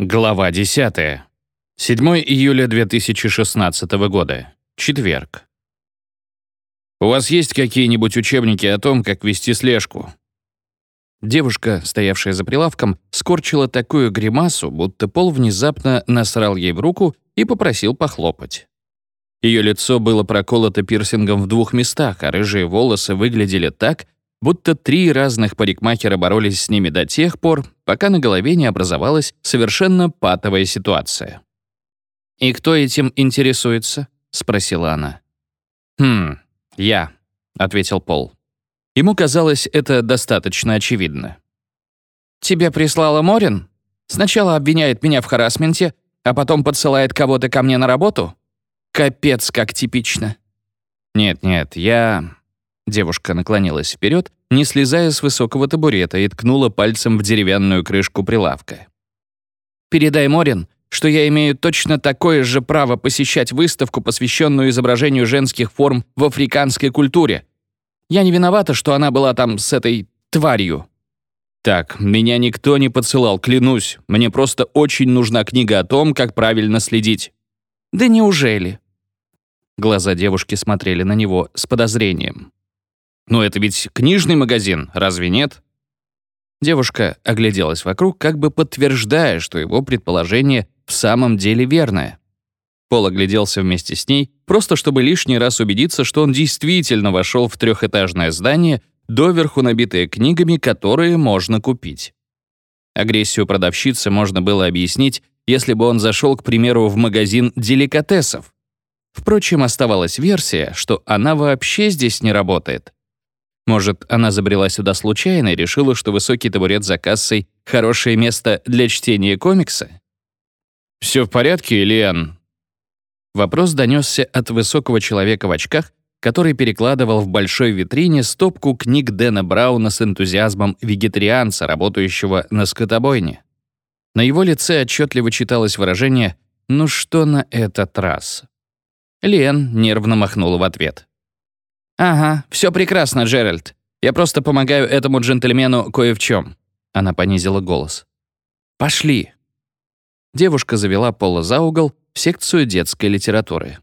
Глава 10. 7 июля 2016 года. Четверг. «У вас есть какие-нибудь учебники о том, как вести слежку?» Девушка, стоявшая за прилавком, скорчила такую гримасу, будто Пол внезапно насрал ей в руку и попросил похлопать. Ее лицо было проколото пирсингом в двух местах, а рыжие волосы выглядели так, будто три разных парикмахера боролись с ними до тех пор, пока на голове не образовалась совершенно патовая ситуация. «И кто этим интересуется?» — спросила она. «Хм, я», — ответил Пол. Ему казалось это достаточно очевидно. «Тебе прислала Морин? Сначала обвиняет меня в харасменте, а потом подсылает кого-то ко мне на работу? Капец, как типично». «Нет-нет, я...» Девушка наклонилась вперед, не слезая с высокого табурета, и ткнула пальцем в деревянную крышку прилавка. «Передай Морин, что я имею точно такое же право посещать выставку, посвященную изображению женских форм в африканской культуре. Я не виновата, что она была там с этой тварью». «Так, меня никто не подсылал, клянусь. Мне просто очень нужна книга о том, как правильно следить». «Да неужели?» Глаза девушки смотрели на него с подозрением. «Но это ведь книжный магазин, разве нет?» Девушка огляделась вокруг, как бы подтверждая, что его предположение в самом деле верное. Пол огляделся вместе с ней, просто чтобы лишний раз убедиться, что он действительно вошел в трехэтажное здание, доверху набитое книгами, которые можно купить. Агрессию продавщицы можно было объяснить, если бы он зашел, к примеру, в магазин деликатесов. Впрочем, оставалась версия, что она вообще здесь не работает. Может, она забрела сюда случайно и решила, что высокий табурет за кассой — хорошее место для чтения комикса? «Все в порядке, Лиан?» Вопрос донесся от высокого человека в очках, который перекладывал в большой витрине стопку книг Дэна Брауна с энтузиазмом вегетарианца, работающего на скотобойне. На его лице отчетливо читалось выражение «ну что на этот раз?». Лен нервно махнула в ответ. «Ага, все прекрасно, Джеральд. Я просто помогаю этому джентльмену кое в чем. Она понизила голос. «Пошли». Девушка завела Пола за угол в секцию детской литературы.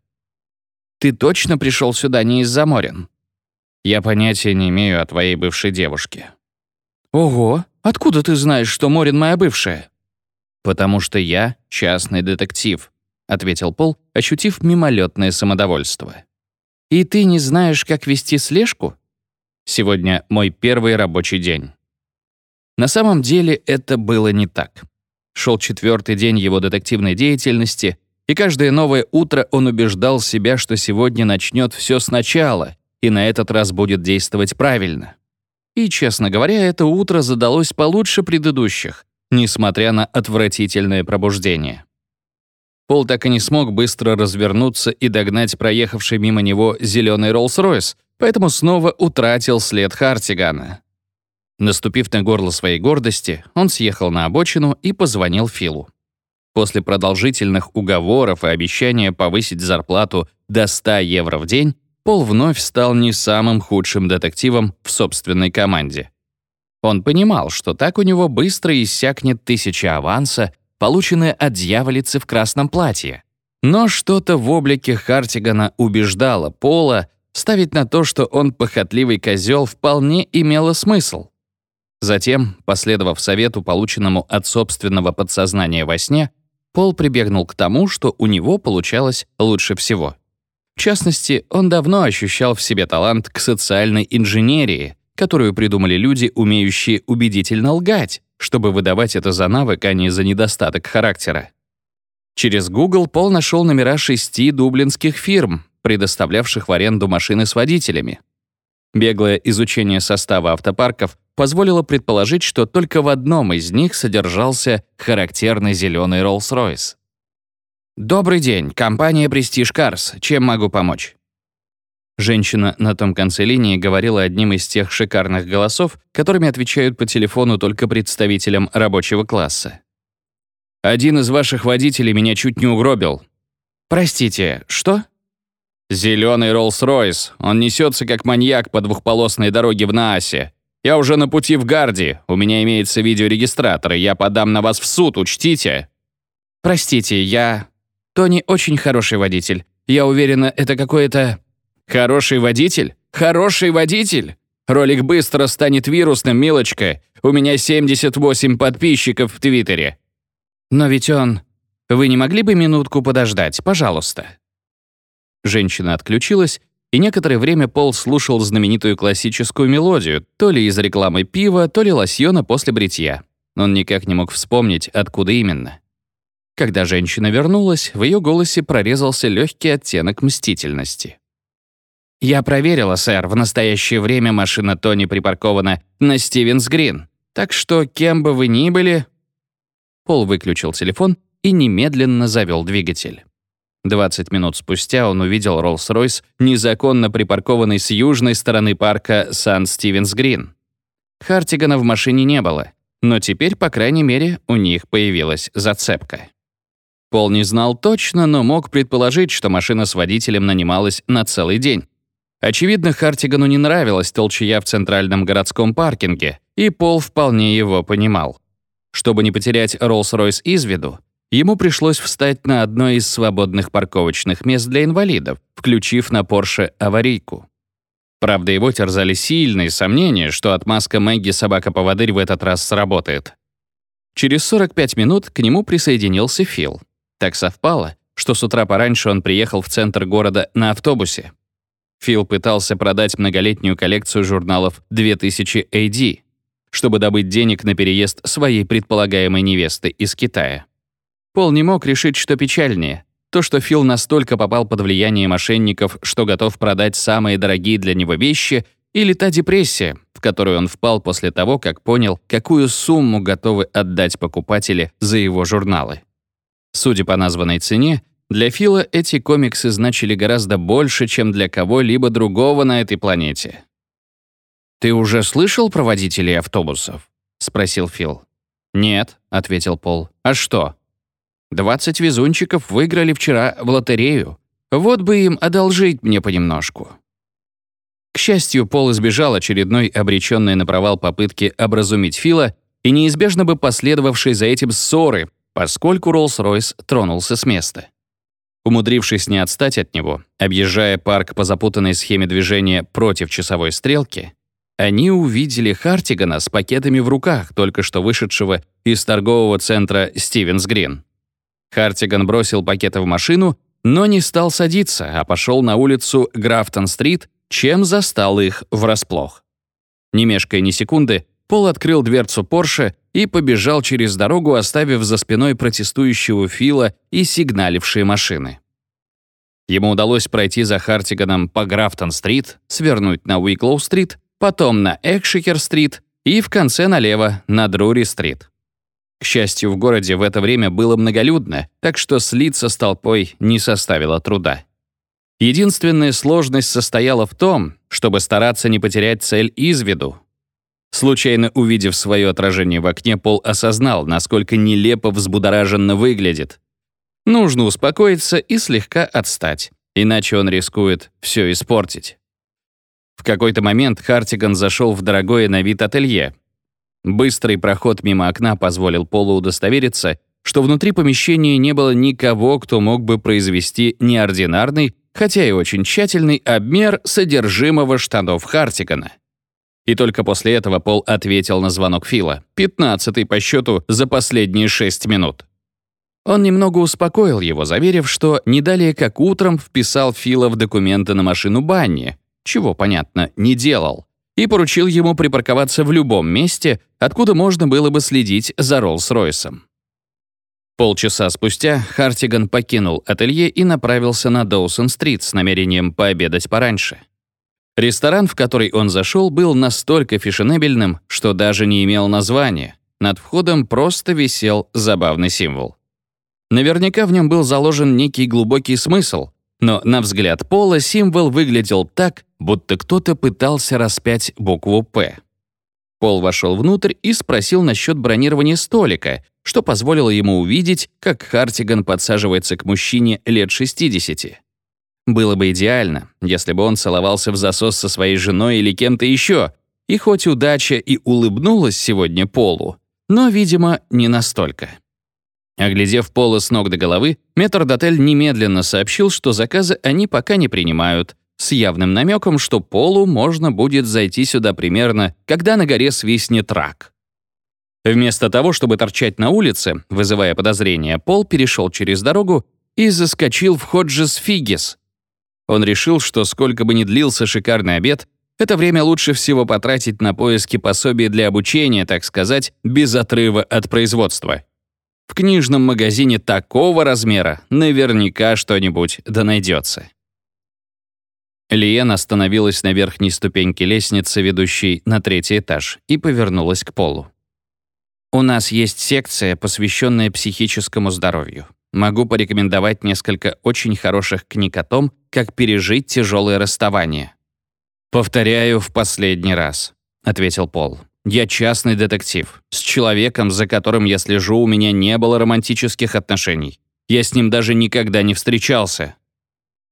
«Ты точно пришел сюда не из-за Морин?» «Я понятия не имею о твоей бывшей девушке». «Ого, откуда ты знаешь, что Морин моя бывшая?» «Потому что я частный детектив», — ответил Пол, ощутив мимолетное самодовольство. И ты не знаешь, как вести слежку? Сегодня мой первый рабочий день. На самом деле это было не так. Шел четвертый день его детективной деятельности, и каждое новое утро он убеждал себя, что сегодня начнет все сначала и на этот раз будет действовать правильно. И, честно говоря, это утро задалось получше предыдущих, несмотря на отвратительное пробуждение. Пол так и не смог быстро развернуться и догнать проехавший мимо него зеленый Роллс-Ройс, поэтому снова утратил след Хартигана. Наступив на горло своей гордости, он съехал на обочину и позвонил Филу. После продолжительных уговоров и обещания повысить зарплату до 100 евро в день, Пол вновь стал не самым худшим детективом в собственной команде. Он понимал, что так у него быстро иссякнет тысяча аванса, полученное от дьяволицы в красном платье. Но что-то в облике Хартигана убеждало Пола ставить на то, что он похотливый козел, вполне имело смысл. Затем, последовав совету, полученному от собственного подсознания во сне, Пол прибегнул к тому, что у него получалось лучше всего. В частности, он давно ощущал в себе талант к социальной инженерии, которую придумали люди, умеющие убедительно лгать, чтобы выдавать это за навык, а не за недостаток характера. Через Google Пол нашел номера шести дублинских фирм, предоставлявших в аренду машины с водителями. Беглое изучение состава автопарков позволило предположить, что только в одном из них содержался характерный зеленый Rolls-Royce. «Добрый день, компания Prestige Cars. Чем могу помочь?» Женщина на том конце линии говорила одним из тех шикарных голосов, которыми отвечают по телефону только представителям рабочего класса. «Один из ваших водителей меня чуть не угробил». «Простите, что?» «Зеленый Роллс-Ройс. Он несется как маньяк по двухполосной дороге в Наасе. Я уже на пути в Гарди. У меня имеется видеорегистратор, и я подам на вас в суд, учтите». «Простите, я...» «Тони очень хороший водитель. Я уверена, это какое-то...» «Хороший водитель? Хороший водитель? Ролик быстро станет вирусным, милочка. У меня 78 подписчиков в Твиттере». «Но ведь он...» «Вы не могли бы минутку подождать, пожалуйста?» Женщина отключилась, и некоторое время Пол слушал знаменитую классическую мелодию, то ли из рекламы пива, то ли лосьона после бритья. Он никак не мог вспомнить, откуда именно. Когда женщина вернулась, в ее голосе прорезался легкий оттенок мстительности. «Я проверила, сэр, в настоящее время машина Тони припаркована на Стивенс Грин, так что кем бы вы ни были...» Пол выключил телефон и немедленно завел двигатель. 20 минут спустя он увидел Роллс-Ройс, незаконно припаркованный с южной стороны парка Сан-Стивенс-Грин. Хартигана в машине не было, но теперь, по крайней мере, у них появилась зацепка. Пол не знал точно, но мог предположить, что машина с водителем нанималась на целый день. Очевидно, Хартигану не нравилась толчая в центральном городском паркинге, и Пол вполне его понимал. Чтобы не потерять Роллс-Ройс из виду, Ему пришлось встать на одно из свободных парковочных мест для инвалидов, включив на Порше аварийку. Правда, его терзали сильные сомнения, что отмазка Мэгги «Собака-поводырь» в этот раз сработает. Через 45 минут к нему присоединился Фил. Так совпало, что с утра пораньше он приехал в центр города на автобусе. Фил пытался продать многолетнюю коллекцию журналов 2000 AD, чтобы добыть денег на переезд своей предполагаемой невесты из Китая. Пол не мог решить, что печальнее. То, что Фил настолько попал под влияние мошенников, что готов продать самые дорогие для него вещи, или та депрессия, в которую он впал после того, как понял, какую сумму готовы отдать покупатели за его журналы. Судя по названной цене, для Фила эти комиксы значили гораздо больше, чем для кого-либо другого на этой планете. «Ты уже слышал про водителей автобусов?» — спросил Фил. «Нет», — ответил Пол. «А что?» 20 везунчиков выиграли вчера в лотерею. Вот бы им одолжить мне понемножку». К счастью, Пол избежал очередной обреченной на провал попытки образумить Фила и неизбежно бы последовавшей за этим ссоры, поскольку Роллс-Ройс тронулся с места. Умудрившись не отстать от него, объезжая парк по запутанной схеме движения против часовой стрелки, они увидели Хартигана с пакетами в руках, только что вышедшего из торгового центра Стивенс Грин. Хартиган бросил пакеты в машину, но не стал садиться, а пошел на улицу Графтон-стрит, чем застал их врасплох. Не мешкая ни секунды, Пол открыл дверцу Порше и побежал через дорогу, оставив за спиной протестующего Фила и сигналившие машины. Ему удалось пройти за Хартиганом по Графтон-стрит, свернуть на Уиклоу-стрит, потом на Экшикер-стрит и в конце налево на Друри-стрит. К счастью, в городе в это время было многолюдно, так что слиться с толпой не составило труда. Единственная сложность состояла в том, чтобы стараться не потерять цель из виду. Случайно увидев свое отражение в окне, Пол осознал, насколько нелепо взбудораженно выглядит. Нужно успокоиться и слегка отстать, иначе он рискует все испортить. В какой-то момент Хартиган зашел в дорогое на вид ателье, Быстрый проход мимо окна позволил Полу удостовериться, что внутри помещения не было никого, кто мог бы произвести неординарный, хотя и очень тщательный обмер содержимого штанов Хартигана. И только после этого Пол ответил на звонок Фила, пятнадцатый по счету за последние шесть минут. Он немного успокоил его, заверив, что не далее как утром вписал Фила в документы на машину Банни, чего, понятно, не делал и поручил ему припарковаться в любом месте, откуда можно было бы следить за Роллс-Ройсом. Полчаса спустя Хартиган покинул ателье и направился на Доусон-стрит с намерением пообедать пораньше. Ресторан, в который он зашел, был настолько фешенебельным, что даже не имел названия. Над входом просто висел забавный символ. Наверняка в нем был заложен некий глубокий смысл, но, на взгляд Пола, символ выглядел так, будто кто-то пытался распять букву «П». Пол вошел внутрь и спросил насчет бронирования столика, что позволило ему увидеть, как Хартиган подсаживается к мужчине лет 60. Было бы идеально, если бы он целовался в засос со своей женой или кем-то еще, и хоть удача и улыбнулась сегодня Полу, но, видимо, не настолько. Оглядев Пола с ног до головы, метрдотель немедленно сообщил, что заказы они пока не принимают, с явным намеком, что Полу можно будет зайти сюда примерно, когда на горе свистнет рак. Вместо того, чтобы торчать на улице, вызывая подозрения, Пол перешел через дорогу и заскочил в Ходжес Фигис. Он решил, что сколько бы ни длился шикарный обед, это время лучше всего потратить на поиски пособий для обучения, так сказать, без отрыва от производства. В книжном магазине такого размера наверняка что-нибудь да найдется. Лиен остановилась на верхней ступеньке лестницы, ведущей на третий этаж, и повернулась к полу. «У нас есть секция, посвященная психическому здоровью. Могу порекомендовать несколько очень хороших книг о том, как пережить тяжелое расставание». «Повторяю в последний раз», — ответил Пол. «Я частный детектив. С человеком, за которым я слежу, у меня не было романтических отношений. Я с ним даже никогда не встречался».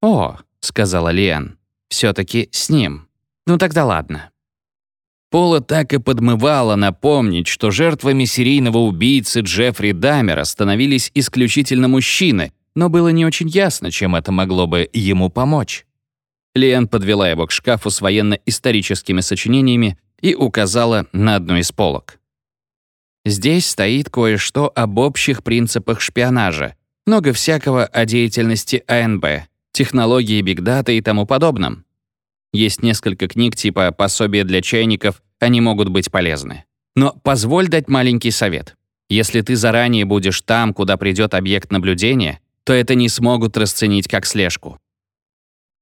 «О», — сказала Лиан, все-таки с ним. Ну тогда ладно. Пола так и подмывала напомнить, что жертвами серийного убийцы Джеффри Дамера становились исключительно мужчины, но было не очень ясно, чем это могло бы ему помочь. Лиан подвела его к шкафу с военно-историческими сочинениями и указала на одну из полок. Здесь стоит кое-что об общих принципах шпионажа, много всякого о деятельности АНБ, технологии бигдата и тому подобном. Есть несколько книг типа «Пособие для чайников», они могут быть полезны. Но позволь дать маленький совет. Если ты заранее будешь там, куда придет объект наблюдения, то это не смогут расценить как слежку.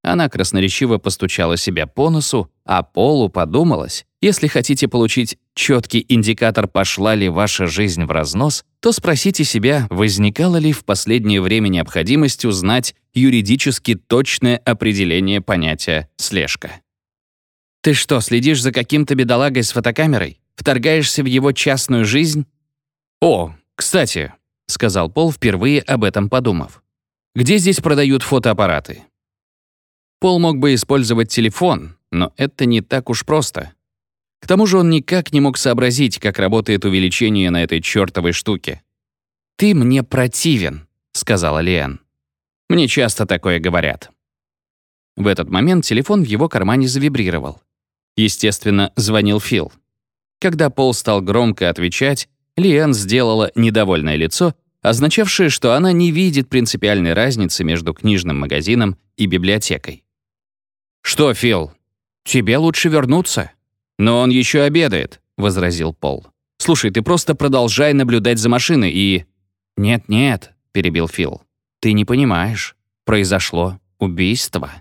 Она красноречиво постучала себя по носу, а Полу подумалось, если хотите получить четкий индикатор, пошла ли ваша жизнь в разнос, то спросите себя, возникала ли в последнее время необходимость узнать юридически точное определение понятия «слежка». «Ты что, следишь за каким-то бедолагой с фотокамерой? Вторгаешься в его частную жизнь?» «О, кстати», — сказал Пол, впервые об этом подумав. «Где здесь продают фотоаппараты?» Пол мог бы использовать телефон, но это не так уж просто. К тому же он никак не мог сообразить, как работает увеличение на этой чертовой штуке. «Ты мне противен», — сказала Лиэн. «Мне часто такое говорят». В этот момент телефон в его кармане завибрировал. Естественно, звонил Фил. Когда Пол стал громко отвечать, Лиэн сделала недовольное лицо, означавшее, что она не видит принципиальной разницы между книжным магазином и библиотекой. «Что, Фил?» «Тебе лучше вернуться». «Но он еще обедает», — возразил Пол. «Слушай, ты просто продолжай наблюдать за машиной и...» «Нет-нет», — перебил Фил. «Ты не понимаешь. Произошло убийство».